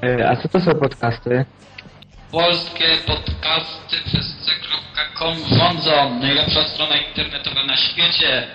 E, a co to są podcasty? Polskie podcasty przez c.com rządzą. Najlepsza strona internetowa na świecie.